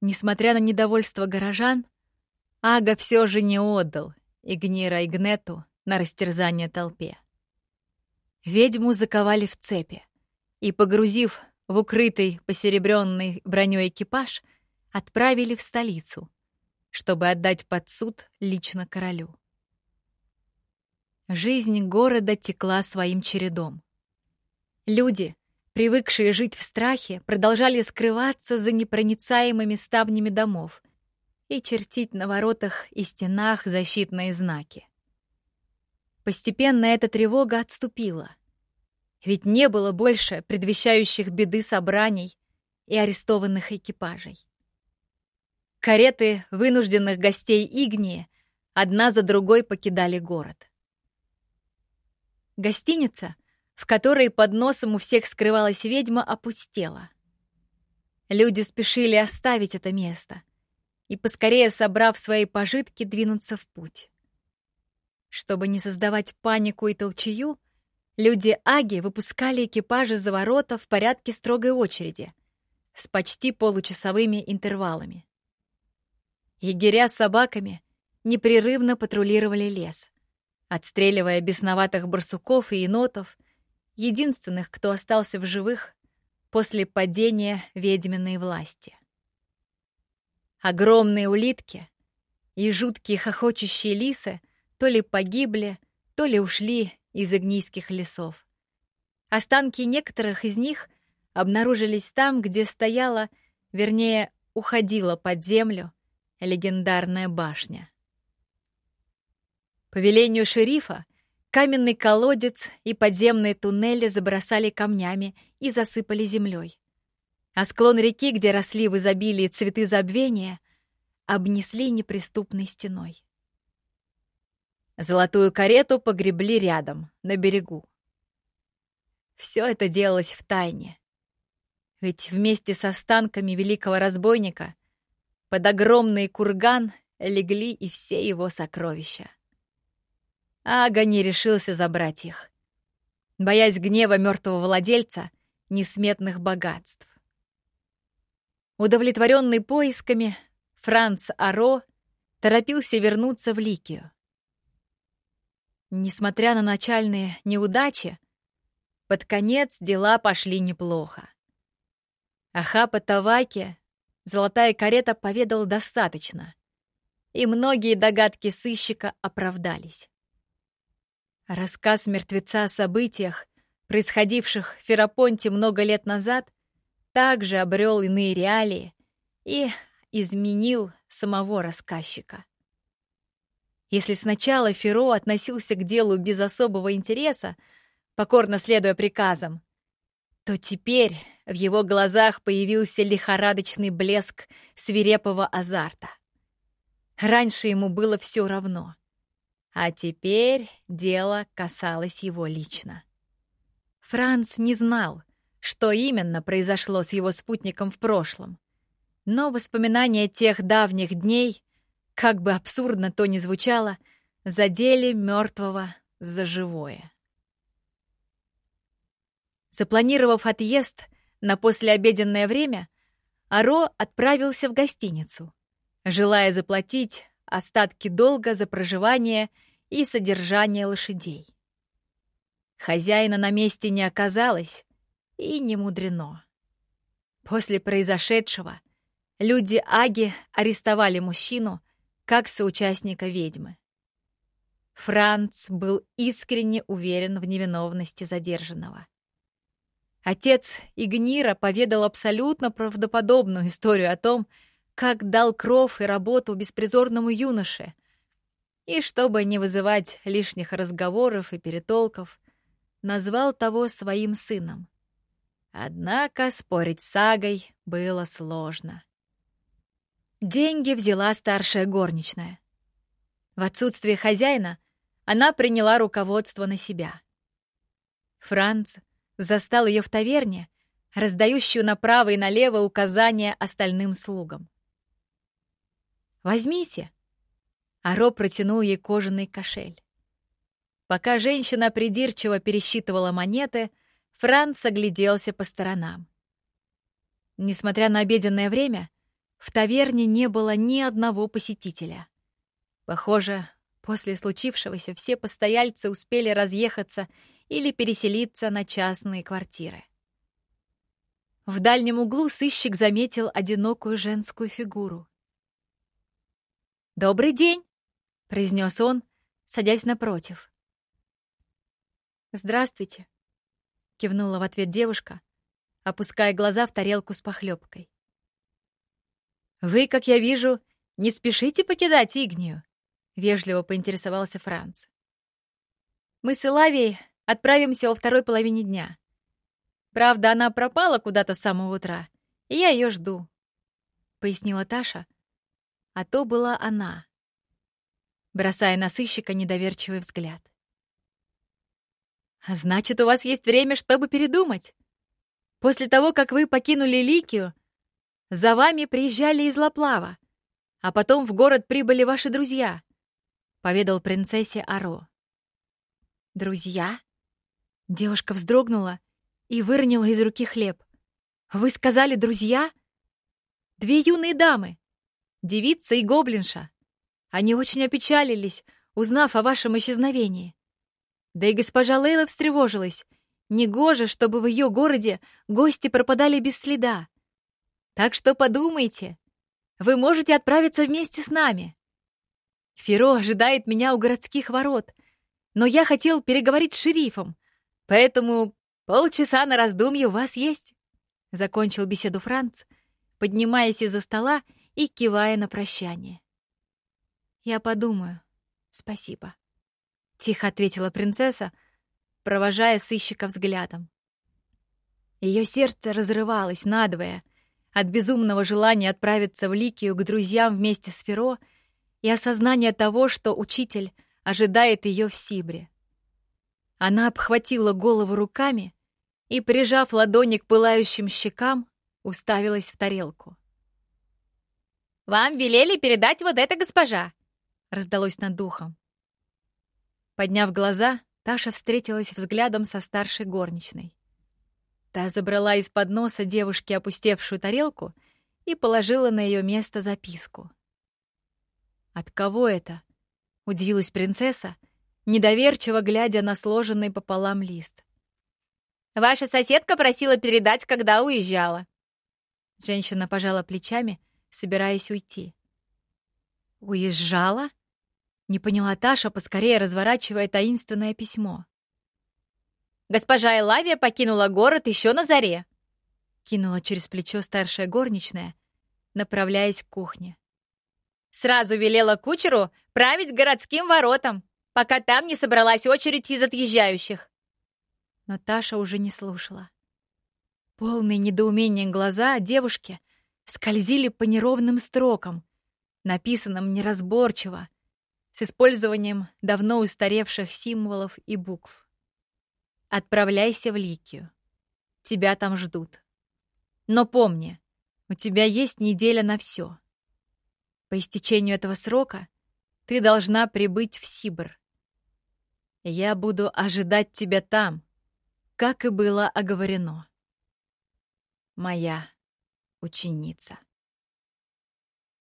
Несмотря на недовольство горожан, Ага все же не отдал Игнира Игнету на растерзание толпе. Ведьму заковали в цепи и, погрузив в укрытый посеребренный броней экипаж, отправили в столицу, чтобы отдать под суд лично королю. Жизнь города текла своим чередом. Люди, привыкшие жить в страхе, продолжали скрываться за непроницаемыми ставнями домов и чертить на воротах и стенах защитные знаки. Постепенно эта тревога отступила. Ведь не было больше предвещающих беды собраний и арестованных экипажей. Кареты вынужденных гостей Игнии одна за другой покидали город. Гостиница, в которой под носом у всех скрывалась ведьма, опустела. Люди спешили оставить это место и, поскорее собрав свои пожитки, двинуться в путь. Чтобы не создавать панику и толчею, люди Аги выпускали экипажи за ворота в порядке строгой очереди, с почти получасовыми интервалами. Егеря с собаками непрерывно патрулировали лес отстреливая бесноватых барсуков и енотов, единственных, кто остался в живых после падения ведьминой власти. Огромные улитки и жуткие хохочущие лисы то ли погибли, то ли ушли из игнийских лесов. Останки некоторых из них обнаружились там, где стояла, вернее, уходила под землю легендарная башня. По велению шерифа каменный колодец и подземные туннели забросали камнями и засыпали землей. А склон реки, где росли в изобилии цветы забвения, обнесли неприступной стеной. Золотую карету погребли рядом, на берегу. Все это делалось в тайне. Ведь вместе с останками великого разбойника под огромный курган легли и все его сокровища. Ага не решился забрать их, боясь гнева мертвого владельца несметных богатств. Удовлетворенный поисками, Франц Аро торопился вернуться в Ликию. Несмотря на начальные неудачи, под конец дела пошли неплохо. Ахапа Таваки золотая карета поведала достаточно, и многие догадки сыщика оправдались. Рассказ мертвеца о событиях, происходивших в Ферапонте много лет назад, также обрел иные реалии и изменил самого рассказчика. Если сначала Феро относился к делу без особого интереса, покорно следуя приказам, то теперь в его глазах появился лихорадочный блеск свирепого азарта. Раньше ему было все равно. А теперь дело касалось его лично. Франц не знал, что именно произошло с его спутником в прошлом. Но воспоминания тех давних дней, как бы абсурдно то ни звучало, задели мертвого за живое. Запланировав отъезд на послеобеденное время, Аро отправился в гостиницу, желая заплатить остатки долга за проживание и содержание лошадей. Хозяина на месте не оказалось, и не мудрено. После произошедшего люди Аги арестовали мужчину как соучастника ведьмы. Франц был искренне уверен в невиновности задержанного. Отец Игнира поведал абсолютно правдоподобную историю о том, как дал кров и работу беспризорному юноше — и, чтобы не вызывать лишних разговоров и перетолков, назвал того своим сыном. Однако спорить с Сагой было сложно. Деньги взяла старшая горничная. В отсутствие хозяина она приняла руководство на себя. Франц застал ее в таверне, раздающую направо и налево указания остальным слугам. «Возьмите», Аро протянул ей кожаный кошель. Пока женщина придирчиво пересчитывала монеты, Франц огляделся по сторонам. Несмотря на обеденное время, в таверне не было ни одного посетителя. Похоже, после случившегося все постояльцы успели разъехаться или переселиться на частные квартиры. В дальнем углу сыщик заметил одинокую женскую фигуру. «Добрый день!» — произнес он, садясь напротив. «Здравствуйте!» — кивнула в ответ девушка, опуская глаза в тарелку с похлебкой. «Вы, как я вижу, не спешите покидать Игнию?» — вежливо поинтересовался Франц. «Мы с Илавией отправимся во второй половине дня. Правда, она пропала куда-то с самого утра, и я ее жду», — пояснила Таша. А то была она, бросая на сыщика недоверчивый взгляд. «А «Значит, у вас есть время, чтобы передумать. После того, как вы покинули Ликию, за вами приезжали из Лаплава, а потом в город прибыли ваши друзья», — поведал принцессе Аро. «Друзья?» Девушка вздрогнула и выронила из руки хлеб. «Вы сказали, друзья?» «Две юные дамы, девица и гоблинша. Они очень опечалились, узнав о вашем исчезновении. Да и госпожа Лейла встревожилась. Негоже, чтобы в ее городе гости пропадали без следа. Так что подумайте, вы можете отправиться вместе с нами. Феро ожидает меня у городских ворот, но я хотел переговорить с шерифом, поэтому полчаса на раздумье у вас есть. Закончил беседу Франц, поднимаясь из-за стола и кивая на прощание. «Я подумаю. Спасибо», — тихо ответила принцесса, провожая сыщика взглядом. Ее сердце разрывалось надвое от безумного желания отправиться в Ликию к друзьям вместе с Феро и осознания того, что учитель ожидает ее в Сибре. Она обхватила голову руками и, прижав ладони к пылающим щекам, уставилась в тарелку. «Вам велели передать вот это, госпожа!» — раздалось над духом. Подняв глаза, Таша встретилась взглядом со старшей горничной. Та забрала из-под носа девушки опустевшую тарелку и положила на ее место записку. «От кого это?» — удивилась принцесса, недоверчиво глядя на сложенный пополам лист. «Ваша соседка просила передать, когда уезжала». Женщина пожала плечами собираясь уйти. «Уезжала?» — не поняла Таша, поскорее разворачивая таинственное письмо. «Госпожа Элавия покинула город еще на заре», — кинула через плечо старшая горничная, направляясь к кухне. «Сразу велела кучеру править городским воротам, пока там не собралась очередь из отъезжающих». Но Таша уже не слушала. Полные недоумения глаза девушки скользили по неровным строкам, написанным неразборчиво, с использованием давно устаревших символов и букв. «Отправляйся в Ликию. Тебя там ждут. Но помни, у тебя есть неделя на все. По истечению этого срока ты должна прибыть в Сибр. Я буду ожидать тебя там, как и было оговорено. Моя ученица.